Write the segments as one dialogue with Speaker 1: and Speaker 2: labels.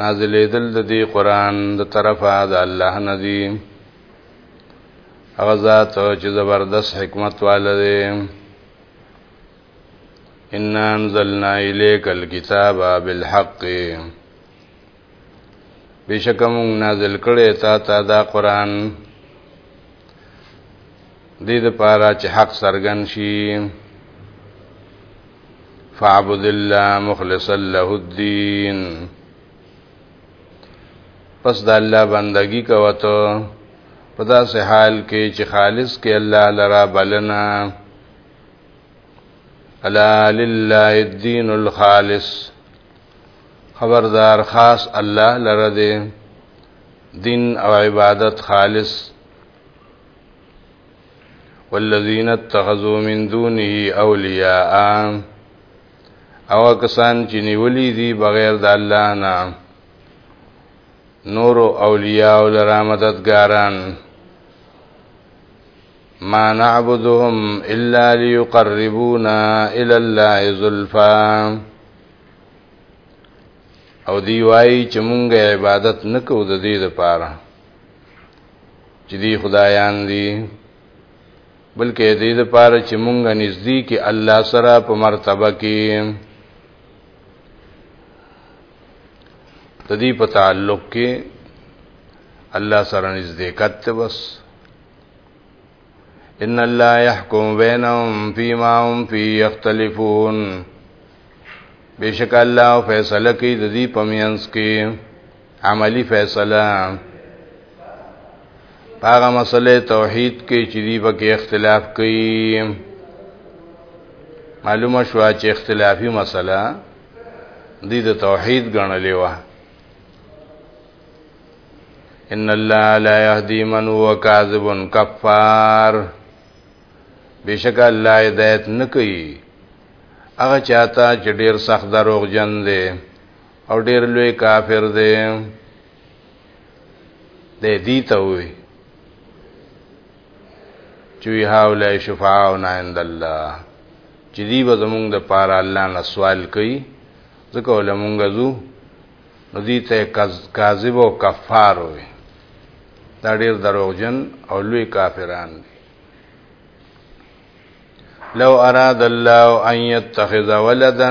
Speaker 1: نازلېدل د دې قران د طرفه د الله ندی هغه ذات چې زبردست حکمت والده ان انزلنا الیک الكتاب بالحق بشک موږ نازل کړی تا ته دا قران دې د پاره چې حق سرګن شي فاعبد الله مخلصا له الدين پس د الله بندگی کوته په داسې حال کې چې خالص کې الله لرا بلنا الا لله الدين الخالص خبردار خاص الله لره دې دین او عبادت خالص والذین اتخذوا من دونه اولیاء او کسان چې نیولې دي بغیر د الله نه نور اولیاء او لرا مددګاران ما نعبدهم الا ليقربونا الى الله زلفا او دی وای چې مونږه عبادت نکو د دې لپاره چې دی خدایان دي بلکې دې د پاره چې مونږ نږدې کې الله سره په مرتبه کې د دې په تعلق کې الله سره نږدې کته بس ان الله يحكم بينهم فيما هم فيه يختلفون بشک الله فیصله کوي د دې پمینس کې عملی فیصله هغه مسله توحید کې چې دی پکې اختلاف کوي معلومه شو چې اختلافي مسله د دې توحید غنلې و ان الله لا يهدي من هو كاذب كفار بشک الله هدایت نکوي هغه چاته چې ډیر سخت دروغ جن دی او ډیر لوی کافر دی د دې ته وي چې هاولای شفاعنا عند الله چې دی به زمونږ د پاره الله نه سوال کوي ځکه ولمونږ زو نو دې ته کاذب او کفار وي دا ډیر دروغجن او لوی کافران دي لو اراد الله ان يتخذ ولدا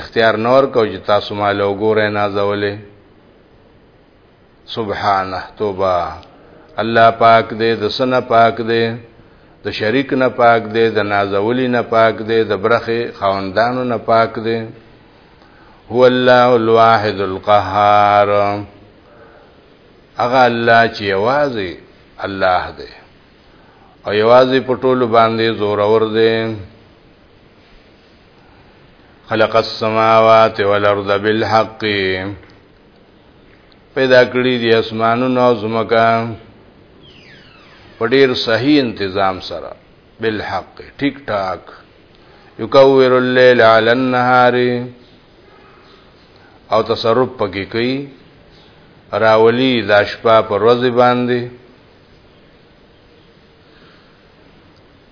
Speaker 1: اختیار نور کو چې تاسو ما له وګوره نه ځولې سبحانه توبه الله پاک دې د سنه پاک دې د شریک نه پاک دې د نازولی نه پاک دې د برخه خوندانو نه پاک دې هو الله الواحد القهار اغه الله چې یوازې الله دې او یوازې په ټولو باندې زور اور دې خلق السماوات والارض بالحق پیدا کړی دی اسمانونو او زمکا په ډیر صحیح تنظیم سره بالحق ټیک ټاک یکور الليل علی النهار او تصرف پکې کوي راولی د شپه پر ورځ باندې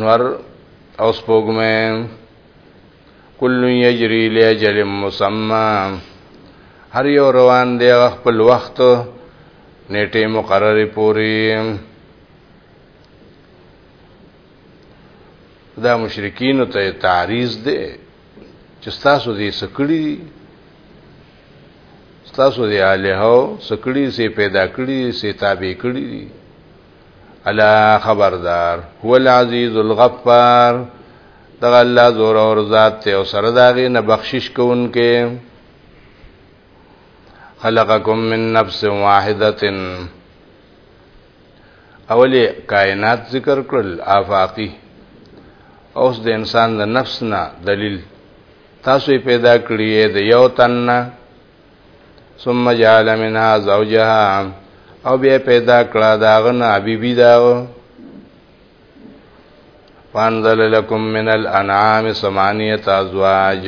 Speaker 1: نور او سپوږمې کل یجری لاجل مسمى هر یو روان دی خپل وخت نیټه مقرره پوری دا مشرکین ته تعریض دی چې تاسو دې سکړی تاسو دې الہو سکړی سي پیدا کړی سي تابع کړی الا خبردار هو العزیز الغفار دغه الله زور اور ذات ته او سره داغه نه بخشش کوونکې خلقکم من نفس واحده اولی کائنات ذکر کړل آفاقی اوس د انسان د نفس نه دلیل تاسو پیدا کړی د یو تن نه ثم جعل منها زوجها او بیا پیدا کړه دا غنه حبیبی دا وانزل لكم من الانعام ثمانيه ازواج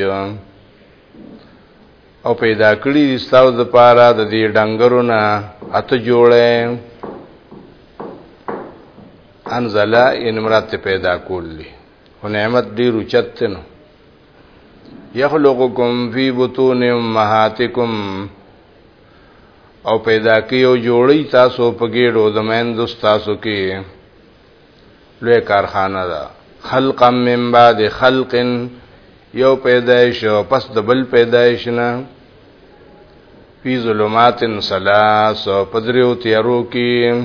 Speaker 1: او پیدا کړی دي تاسو د پاره د دې ډنګرونه اته جوړه انزل ان مراد پیدا کولی او نعمت ډیر چتنو یخلقکم فی بطون امهاتکم او پیدا کی او جوړی تاسو په ګډو د مند تاسو کې لوی کارخانه ده خلق من بعد خلق یو پیدایش او پس د بل پیدایش نه فی ظلمات ثلاث پدریو تیارو کې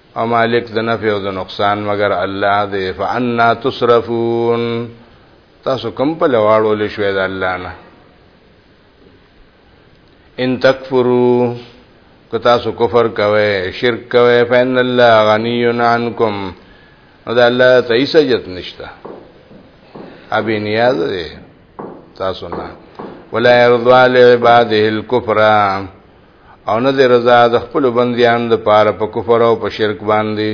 Speaker 1: او مالک د نفع او د نقصان مگر الله دی فانا تصرفون تاسو کوم په لواړو لشوې د الله نه ان تکفروا که تاسو کفر کوئ شرک کوئ فإن الله غنی عنکم نو دا الله ته هیڅ جت نشته ابي نیاز دی تاسو نه ولا يرضى لعباده الكفر او نه دی رضا د خپل بندیان د پاره په کفر او په شرک باندې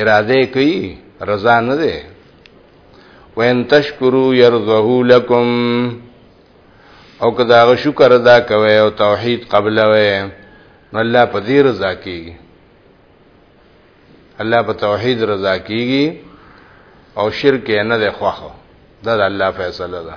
Speaker 1: اراده کوي رضا نه ده وان تشکرو يرضه لكم او که دا شکر ادا کوي او توحید قبل وي نو الله په دې رضا کیږي الله په توحید رضا کیږي او شرک نه ده خوخه دا د الله فیصله ده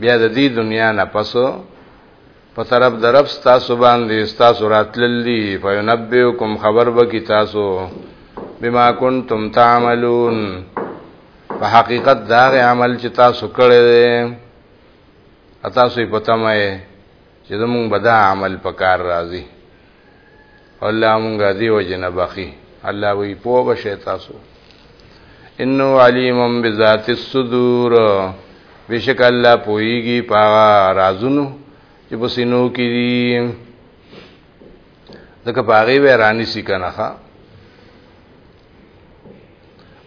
Speaker 1: بیا د دې دنیا نه پس په طرف د رب تاسو باندې تاسو راتللی فینبئکم خبر به کی تاسو بما کنتم تعملون په حقیقت دا عمل چې تاسو کړی دی تاسو یې پته مې چې زمونږ به دا عمل پکار راځي الله مونږه دی وجنه باقی الله وی پو بشه تاسو انه علیم بذات الصدور بشک الله پویږي پا رازونو چې بسینو کې دي دغه باغی به رانی سی کنه ښا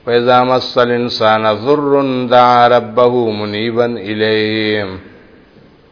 Speaker 1: فإذا مس الإنسان ضر دعا ربه منيبا إليه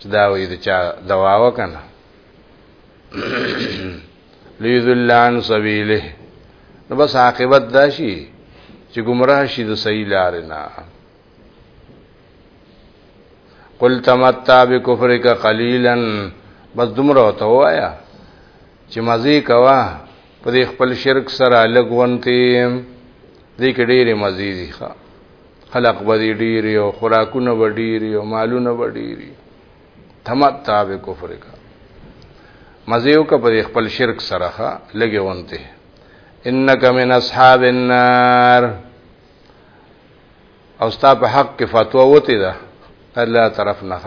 Speaker 1: چې دا وي د چا دوا وکنه لیذلان سبیله نو بس عاقبت دا شي چې گمراه شي د صحیح لار نه قل تمتع بكفرك قليلا بس دومره وته وایا چې مزي کوا په خپل شرک سره لګونتي دې کې ډېرې مزي دي ښا خلق به دې ډېر او خوراکونه به ډېر او مالونه به ډېر تمتع به کفر کا مزیو کا په خپل شرک سره ښه لګي ونته انک من اصحاب النار او ستا په حق کې فتوا وته ده الله طرف نه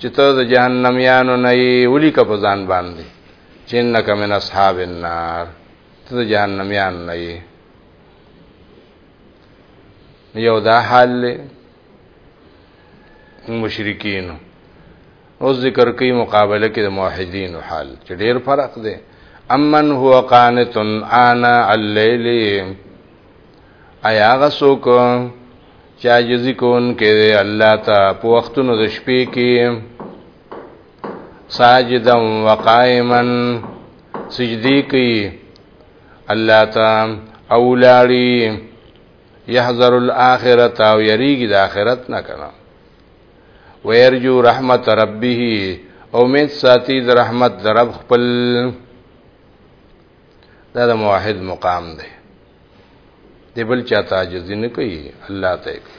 Speaker 1: چې ته د جهنم یانو نه ولي کا په ځان باندې چې انک من اصحاب النار ته د جهنم یان نه یو دا حال له مشرکین او ذکر کوي مقابله کې د موحدین حال چې ډیر فرق دی امن هو قانت انا الليل ایا غسوک چې عاجزي کون کې الله ته په وختونو د شپې کې ساجدا وقائما سجدي کوي الله تعالی اولاړي يحذر الاخرت او يريږي د اخرت نه کنه ويرجو رحمت ربه امید ساتي د رحمت د رب خپل دا د موحد مقام دی دی بل چا تعجز نه کوي الله ته کوي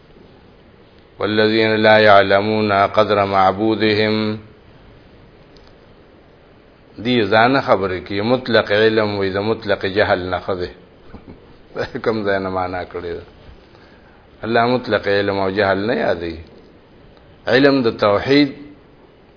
Speaker 1: والذین لا يعلمون قدر معبودهم دی ځان خبرې کې مطلق علم وې د مطلق جهل نه خده کوم ځای نه معنا کړی الله مطلق علم او جهل نه یادې علم د توحید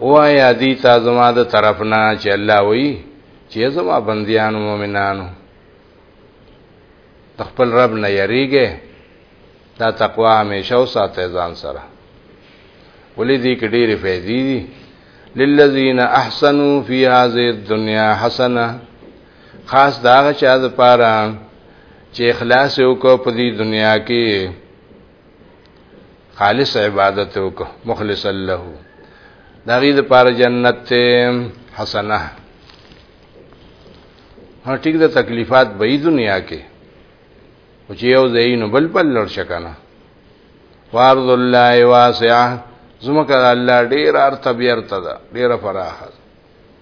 Speaker 1: وایا دی تا زما د طرف نه چې الله وی چې زما بنديان مؤمنانو تخپل رب نه یریږي دا تقوا همیشه او ساته ځان سره ولې دې کې ډېرې فائدې دي للذین احسنوا فی هذه الدنيا حسنه خاص داغه چا د پاره چې اخلاص وکړو په دې دنیا کې خالص عبادت وک مخلص له دا غي د پاره جنت ته حسنه هر ټیک د تکلیفات به دنیا کې او چې یو ځای نو بل بل لړ شکنه وارض الله واسعه زمکه الله ډیر ارته بیرته ده ډیر فراخه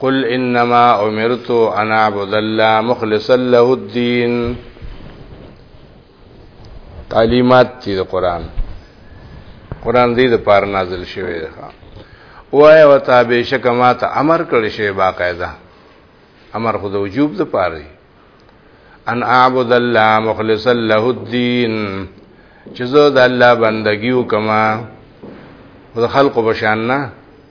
Speaker 1: قل انما امرت ان اعبد الله مخلصا له الدين تعلیمات دي د قران قران دې د پار نازل شوی دی وای او تابع شک ما ته امر کړی شی باقاعده امر خود وجوب د پاره ان اعبد الله مخلصا له الدين چې زه د الله بندگی وکما د خلقو بشان نه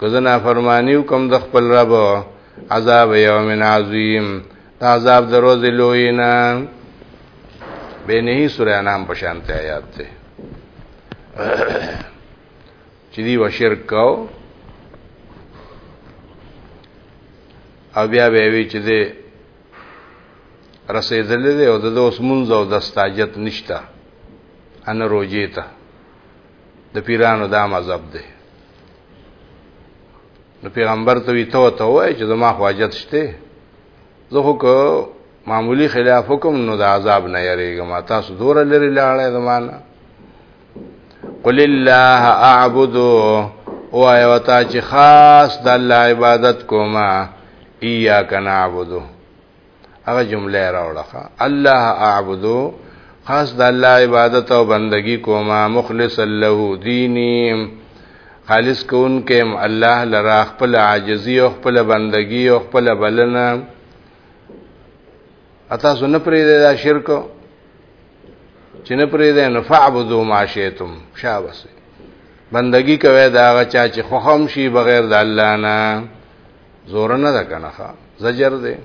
Speaker 1: که زه نافرمانی وکم د خپل رب عذاب یوم عظیم دا عذاب د ورځې لوی نه بینه سورې انام په شانته آیات ته چې دی و شرک کو او بیا به وی چې دی رسیدل دی او د اوس منځ او د استاجت نشتا ان روجی ته د پیرانو دا مذهب دی نو پیغمبر ته وی ته ته وای چې زما حاجت شته زه خو کو معمولی خلاف حکم نو د عذاب نه یریږم تاسو دور لري لاړې زمانہ قل الله اعبد او اي وتا چې خاص د الله عبادت کوما اياک نعبدو هغه جمله راوړه الله اعبدو خاص د الله عبادت او بندگی کوما مخلص له دینی خالص کون کېم الله لرا خپل عاجزی او خپل بندگی او خپل بلنه اتا سن پرې دا شرک چې نه پرې ده نو فعبدو ما شئتم شابه بندگی کوي دا غچا چې خوخم شي بغیر د الله نه زور نه ده کنه زجر ده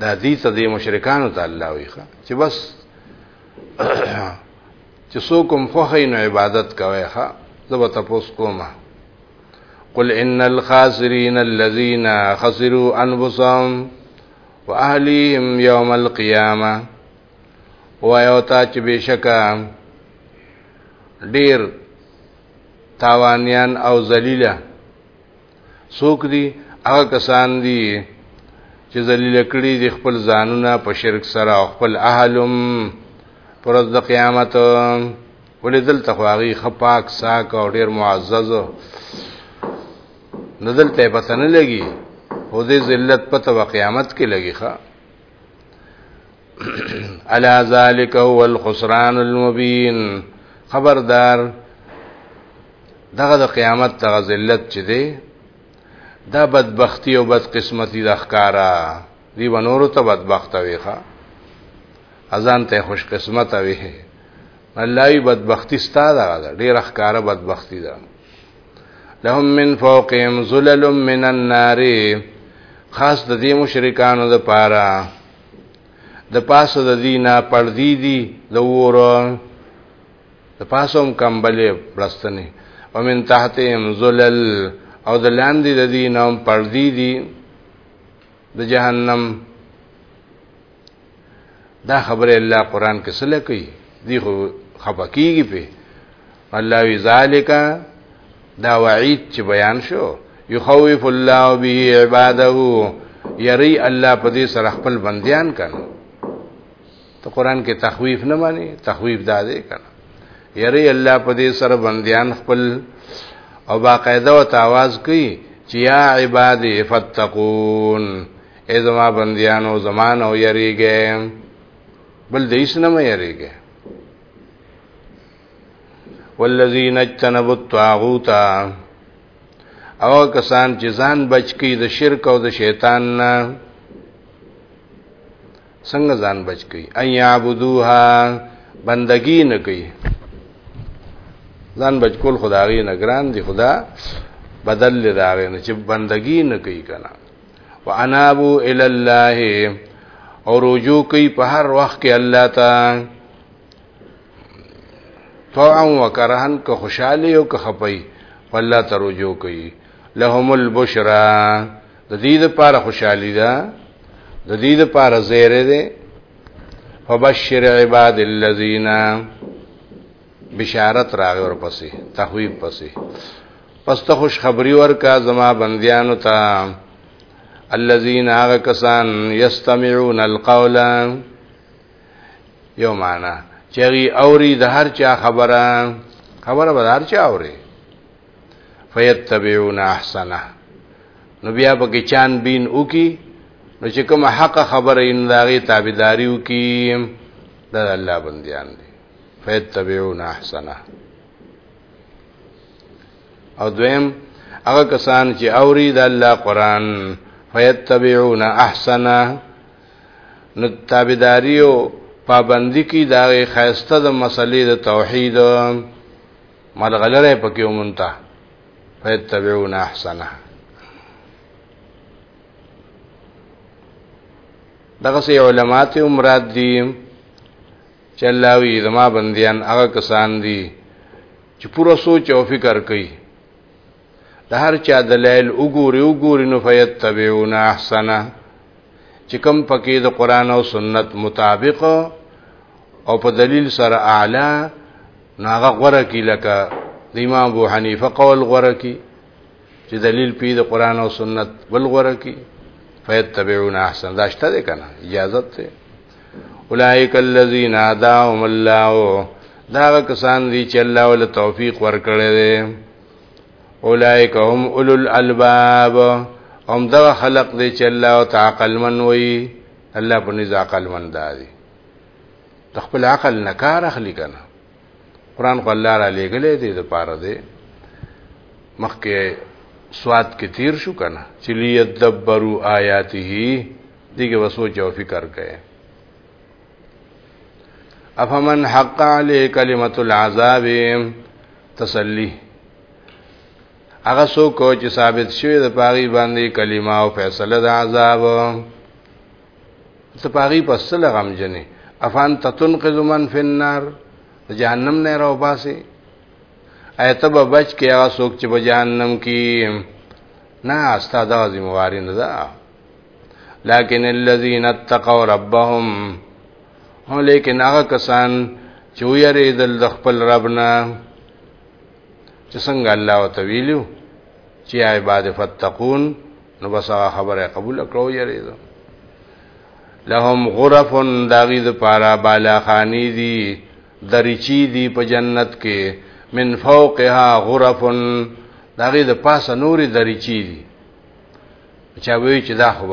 Speaker 1: دا دې ته د مشرکانو ته الله وي چې بس چې څوک هم خوښي نو عبادت کوي ښا زبر تاسو کومه قل ان الخاسرين الذين خسروا انفسهم واهليهم يوم القيامه وایو تا چې بشکا ډیر تاوانیان او ذلیله څوک دي هغه کسان دي چې ذلیل کړي دي خپل ځانونه په شرک سره او خپل اهلم پر د قیامت ولې دلته خواږي خپاک ساک او ډیر معزز نو دلته پته نه لګي او دې ذلت پته و قیامت کې لګي ښا الا ذالک هو الخسران المبین خبردار دغه د قیامت دغه ذلت چې دی دا بدبختی او بدقسمتی د ښکارا دی ونورو ته بدبخت وي ښا اذان ته خوش قسمت وي الله ای بدبختی ستا دا ډیر ښکارا بدبختی ده لهم من فوقهم ظلل من النار خاص د دې مشرکانو د پاره د پاسه د دینه پردی دی د ور د پاسوم کمبلې بلستنې ومن تحتهم ذلل او د لاندې د دینه پردی دی د جهنم دا خبره الله قران کې سره کوي دی خو خپکیږي په الله وی ذالک دا وعید چې بیان شو یخوف الله به عباده یری الله په دې سره خپل بندیان کنه ته قران کې تخویف نه مانی تخویف دا دی کنه یری الله په دې سره بندیان خپل او باقاعده او تاواز کوي چې یا عبادی فتقون ای زما بندیانو زمان او یریږي بل دیس نه مې یریږي والذین اجتنبوا الطاغوت او کسان چې ځان بچ کی د شرک او د شیطان نه څنګه ځان بچ کی ان یعبدوها بندگی نه کوي ځان بچ کول خدای نه ګران دی خدا بدل لراغه نه چې بندگی نه کوي کنه وانابو الی الله او رجوع کوي په هر وخت کې الله تعالی طوعا وکرهن که خوشاله او که خپي والله ته رجوع کوي لهم البشرا د دې لپاره خوشحالي ده د دې لپاره زیره ده فبشر عباد الذين بشارت راغی ورپسې تخویب پسې پس ته خوش خبری ورکا زما بندیانو ته الذين هغه کسان يستمعون القول یو معنا چې هغه اوري د هر چا خبره خبره به هر چا اوري فیتبعون احسنه نو بیا به کې چان بین وکي نو چې کوم حق خبره ان داغي تابعداري وکي د الله بنديان دي فیتبعون احسنه او دویم هغه کسان چې اوري د الله قران فیتبعون احسنه نو تابعداري او پابندي کی دا خیسته د مسلې د توحید ملغلره پکې ومنتا فیتبعون احسنه دغه سي علماات مراد دي چې الله وی زما بنديان هغه کسان دي چې پوره سوچ او فکر کوي د هر چا دلایل وګوري وګوري نو فیتبعون احسنه چې کوم پکې د قران او سنت مطابق او په دلیل سره اعلی نو هغه غره کی لکه د امام ابو حنیفه قول غره کی چې دلیل پی د قران او سنت بل غره کی فیتبعون احسن دا شته ده کنه اجازه ته اولائک الذین هداهم الله دا کسان دي چې الله ول توفیق ورکړي اولائک هم اولو الالباب هم دغه خلق دی چې الله او تعقل من وي الله په نزا عقل من دادي تخپل عقل نه کار اخلي کنه قران خو الله را لېګلې دی د پاره دی مخکې سواد کې تیر شو کنه چې لیدبروا آیاته دیګه وسو جو فکر کړي افمن حق علی کلمت العذاب تسلی هغه څوک چې ثابت شوی د پاغي باندې کلمه او فیصله د عذاب ته پاغي پسل غم جنې افان تتنقذ من فی النار جهنم نه راو باسي ایت به بچ کې هغه څوک چې په جهنم کې نه استاد ذمہ واري نه ده لكن الذين اتقوا ربهم او لیکن هغه کسان چې ویریدل د خپل ربنا چې څنګه الله وتعالى چې عباد فتقون نو بس هغه خبره قبول کړو یریدل لهم غرف داغی د پارا بالا خانی دی دریچی دی په جنت کې من فوقها غرف داغی د پاسه نوري دریچی دی چا وی چې دا خو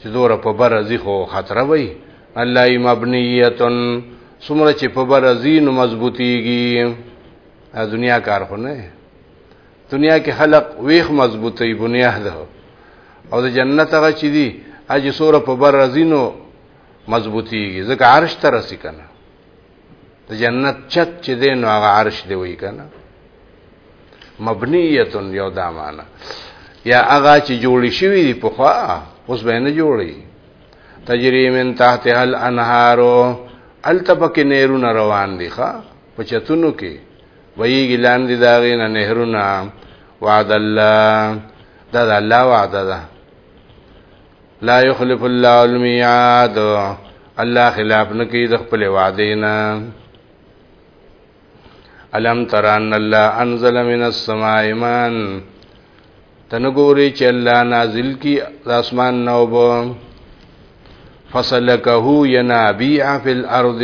Speaker 1: چې دوره په بر ازي خو خطر وي الله ای مبنیتن سمره چې په بر ازي نو مضبوطیږي ا دنیا کار خو نه دنیا کې خلق ویخ مضبوطی بنیاد ده او د جنت هغه چې دي اج سوره په بر ازي نو مضبوطیږي ځکه عرش ته رسی کنه د جنت چت چې دی نو هغه عرش دی وی کنه مبنیتن یو دا معنا یا هغه چې جوړ شوی دی په خوا اوس به نه جوړی تجری من تحتها الانهار التبک نهرون روان دي ښا په چتونو کې وی ګلان دي داغې نه نهرونه وعد الله دا د الله وعده ده لا يخلف الله الميعاد الله خلاف نه کوي د خپل وعده نه الم تران الله انزل من السماء ماء تنګوري چې الله نازل کی د اسمان نو بو فسلكه ينابيع في الارض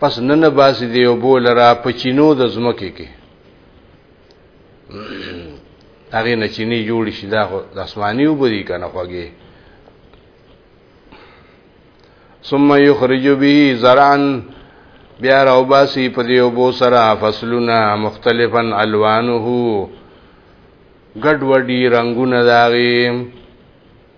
Speaker 1: پس نن باسی دیو بول را پچینو د زمکه کې هغه نه چینی جوړ شي دا د اسماني وبدي کنه خوږي ثم یخرج به زرعا بیا راوباسي په دې وبو سره فصلونه مختلفا الوانه ګډ وډي رنگونه داغي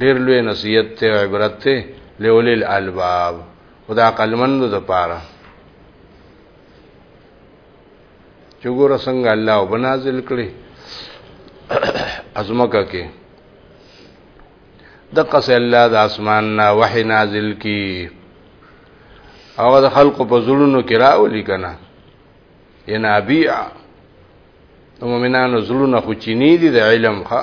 Speaker 1: ډیر لوی نصیحت ته عبرت ته لولی الالباب او د عقلمندو د پاره چې ګور څنګه الله وبنازل کړي ازمکه کې د قص الله د اسمان نه وحي نازل کی او د خلق په زړونو کې راولي کنه ینابیع د مؤمنانو زړونه خو چینی دي د علم ښه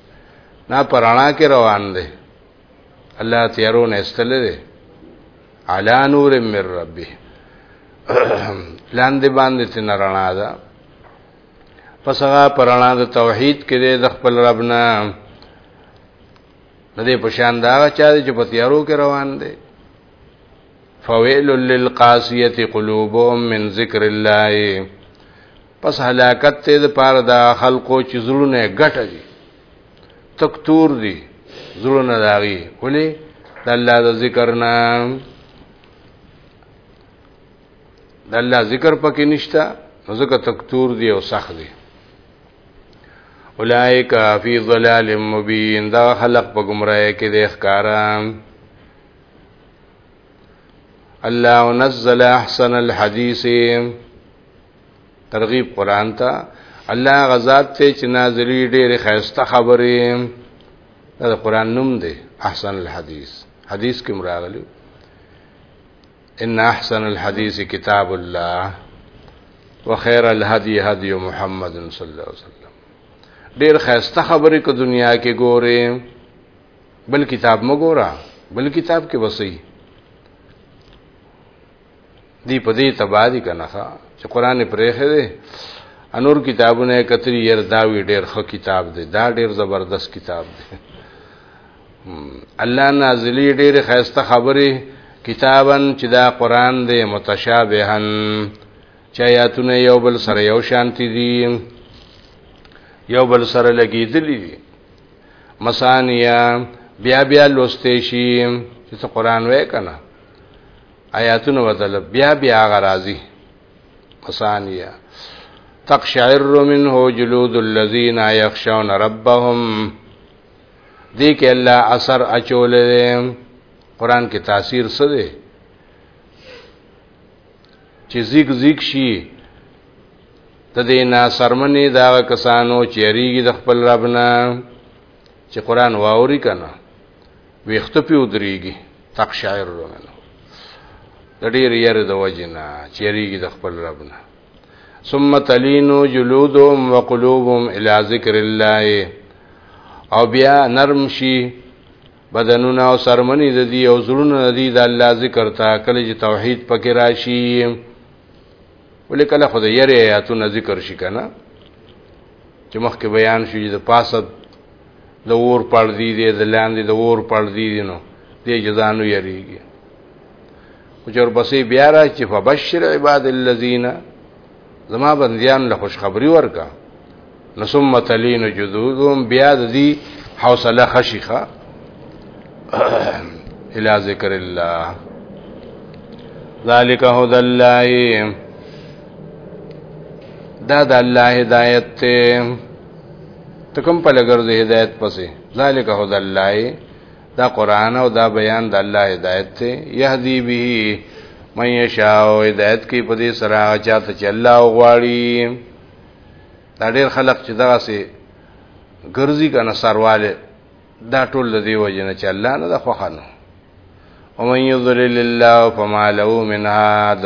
Speaker 1: نه پرانا کې روان دی الله تیارو نه استل دی علا نور من ربه لاندې باندې تن رڼا ده پس هغه پرانا د توحید کې د خپل رب نه نه دی پشان دا چا چې په تیارو کې روان دی فویل للقاسیه قلوبهم من ذکر الله پس هلاکت ته د پاره د خلکو چې زړونه ګټه دي تکتور دي زړونه داغي ولې د الله د ذکر نه د الله ذکر پکې نشتا نو ځکه تکتور دي او سخت دي اولائک فی ظلال مبین دا خلق په گمراهی کې د ښکارام الله نزل احسن الحديث ترغیب قران ته الله غزاد ته چې نازلی ډېر خیسته خبرې دا قران نوم دی احسن الحديث حدیث کې مراغلی ان احسن الحديث کتاب الله وخير الهدي هدي محمد صلی الله علیه وسلم ډېر خیسته خبرې کو دنیا کې ګورې بل کتاب مګورا بل کتاب کې وسی دی په دې تبادی کنه ښا چې قران پرېخه دی انور کتابونه کتری ير دا وی ډېر ښه کتاب دی دا ډېر زبردست کتاب دی الله نازلی ډېر خیسته خبره کتابن چې دا قران دی متشابهن چې آیاتونه یو بل سره یو شانتی دي یو بل سره لګیدلی دي مسانیا بیا بیا لوستې شي چې قران وې کنه آیاتونه وتل بیا بیا غرازی قصانیه تقشعر منه جلود الذين يخشون ربهم دې کې الله اثر اچول دي قران کې تاثیر څه دی چې زیګ زیګ شي د دې نا سرمنې دا کسانو چې ریږي د خپل ربنا چې قران واوري کنه ویخته په ودرېږي تقشعر منه د ډېر یې د وجنه چیرېږي د خپل رب نه ثم تلینو جلودهم وقلوبهم الى ذکر الله او بیا نرم شي بدنونه او سرمنی د دې او زړونه د دې د الله ذکر ته کله چې توحید پکې راشي ولې کله خدای یې آیاتونه ذکر شي کنه چې مخکې بیان شو چې د پاسه د اور پړدی دی د لاندې د اور پړدی دی نو دې جزانو یریږي او چې ورپسې بیا را چې فبشر عباد الذین زما بندیان له خوشخبری ورکا نو ثم تلین جذوذهم بیا د دې حوصله خشخه الى ذکر الله ذالک هدى الله دا د الله هدایت ته ته کوم په لګر د هدایت پسې ذالک هدا الله دا قران او دا بیان د الله هدایت ته يهدي به من یشاء هدایت کی په دې سره چاته چې الله غواړي دا ډېر خلق چې دا سي ګرځي کنه سرواله دا ټول د دی وجنه چې الله نه د خوخانه ومن یضلل الله فما له من هاد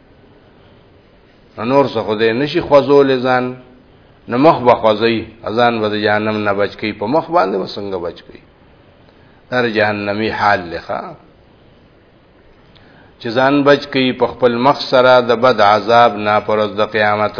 Speaker 1: نور څه خو دې نشي خوځول ځان نو مخ به خوځي اذان به جهنم نه بچ کی په مخ باندې وسنګ بچ کی در جهنمی حال لخوا چې ځان بچ کی په خپل مخ سره د بد عذاب نه پرز د قیامت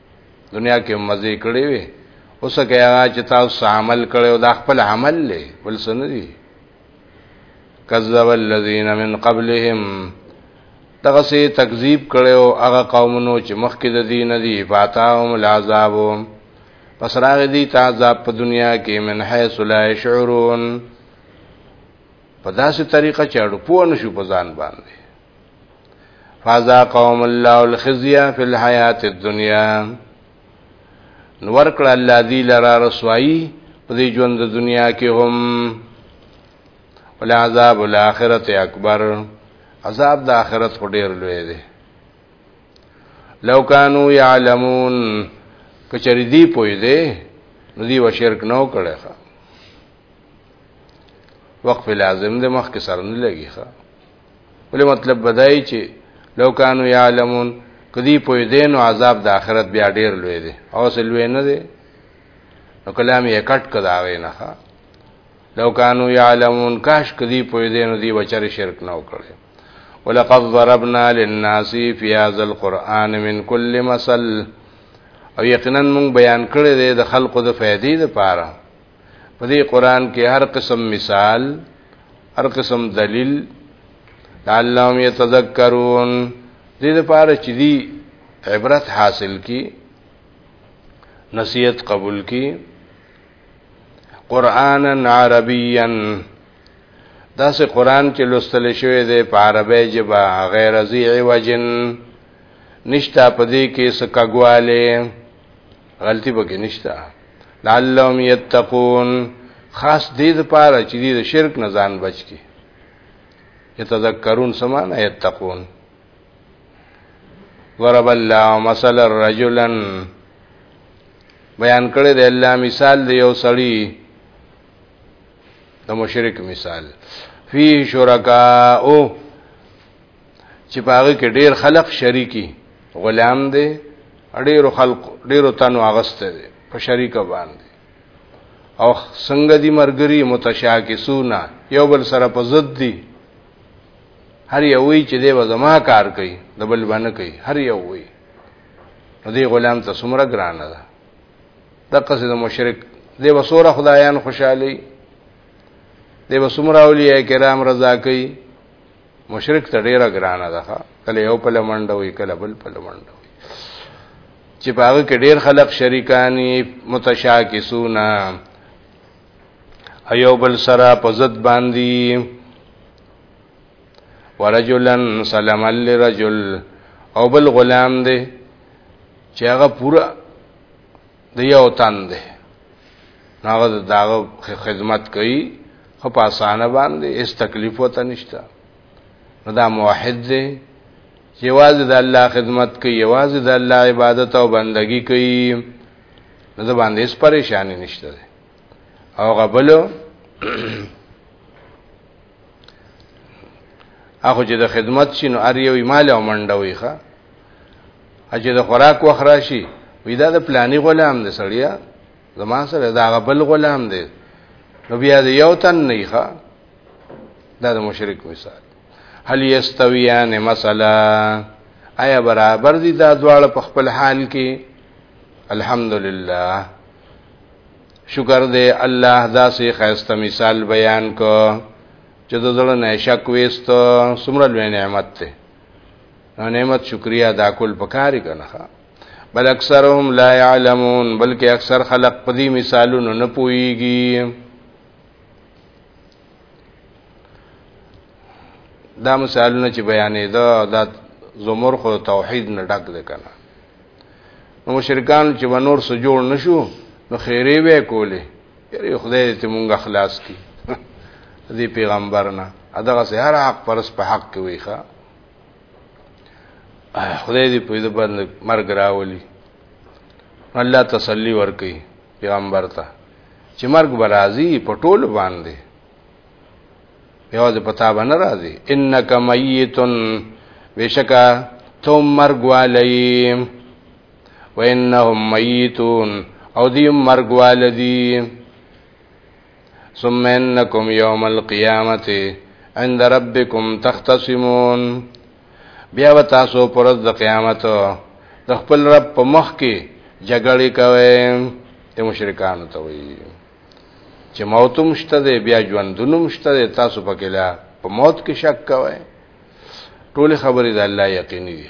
Speaker 1: دنیا کې مزه کړې وي اوس کې هغه چې تاسو عمل کړي او دا خپل عمل لې بل څه نه دي کذب الذين من قبلهم دغه سي تکذیب کړي او هغه قومونو چې مخکې د دین دي فاتاهم العذاب پس راغ دي تعذاب په دنیا کې من حيث لا يشعرون په داسې طریقه چاړو پوه نشو په ځان باندې فازا قوم الله الخزي فی الحیات الدنیا نور کړه الله دی لرا رسوایی په دې ژوند د دنیا کې هم ولعذاب الاخرت اکبر عذاب د آخرت خو ډیر لوی دی لو کانوا یعلمون کچری دی پوی دی نو دی و شرک نو کړی ښا وقف لازم د مخ کې سر نه لګی ښا ولې مطلب بدای چې لو کانو یعلمون کدی په دین او عذاب د آخرت بیا ډیر لوی دی او سلوی نه دی نو کلام یې کټ کدا وینا لو کانو یعلمون کاش کدی په دین دی بچر شرک نه وکړي ولقد ضربنا للناس في هذا القرآن من كل مثل او یقینا مونږ بیان کړی دی د خلقو د فائدې لپاره په دې قران کې هر قسم مثال هر قسم دلیل لعلهم يتذكرون دې لپاره چې دی عبرت حاصل کی نصیحت قبول کی قرانا عربيا دا سه قران چې لوستل شوی دی په عربی ژبه غیر ذی وجن نشتا پدې کې سکګواله غلطي به کې نشته لعلهم یتقون خاص دې لپاره چې دې شرک نه ځان بچ کی یتذکرون سمانه یتقون ضرب الله مثل رجلا بیان کړی دی الله مثال دی یو سړی د مشرک مثال فی شرکاء چې پاغه کې ډیر خلق شریکی غلام دی ډیرو خلق ډیرو تنو اغسته دی په شریکه باندې او څنګه دی مرګري متشاکسونا یو بل سره په ضد دی هر یو وی چې دی وزما کار کوي د بل باندې کوي هر یو وی نو دی غلام ته څومره ګران ده دغه څه د مشرک دی وسوره خدایان خوشحالي دی وسومره اولیاء کرام رضا کوي مشرک ته ډیره ګرانه ده کله یو په لمنډه وي کله بل په لمنډه وي چې باغ کې ډیر خلک شریکانی متشاکسونا ایو بل سره په ضد باندې ورجلن سلام لرجل او بل غلام دی چې هغه پورا د یو تن دی هغه داغه خدمت کوي خو په اسانه باندې هیڅ تکلیف وته نشته نو دا موحد دی چې یوازې د الله خدمت کوي یوازې د الله عبادت او بندگی کوي نو د باندې هیڅ پریشانی نشته دی او غبلو هغه چې د خدمت شنو ار یو مال او منډوي ښه اجه د خوراک وخت راشي وی دا د پلاني غلام دی سړیا زما سره دا غبل غلام دی نو بیا د یو تن نه ښه دا د مشرک مثال هل یستویان مثلا آیا برابر دي دا دواړه په خپل حال کې الحمدلله شکر دې الله دا سي خیسته مثال بیان کو چې د زړه نه شک وېستو سمره لوی نعمت ته نو نعمت شکریا ادا کول پکاري کنه بل اکثرهم لا يعلمون بلکې اکثر خلق په دې مثالونو نه پويږي دا مثالونه چې بیانې دا دا زمر خو توحید نه ډک ده کنه نو مشرکان چې ونور سره جوړ نشو نو خیره به کوله یاره خدای دې مونږ خلاص کی دې پیغمبر نه اداغه سه هر حق پرس په حق کې ویخه خدای دې په دې باندې مرګ راولي الله تسلی ورکړي پیغمبر ته چې مرګ برازي په ټول باندې یوازې پتا باندې راځي انک میتون بشکا تو مرګ والی وانهم میتون او دی مرګ والدی ثم انکم یوم القیامت عند ربکم تختصمون بیا و تاسو پرز د قیامت د خپل رب په مخ کې جګړې کوي ته مشرکان ته وي چې موتم شته دی بیا ژوندونم شته دی تاسو پکې لا په موت کې شک کوي ټول خبرې د الله یقیني دي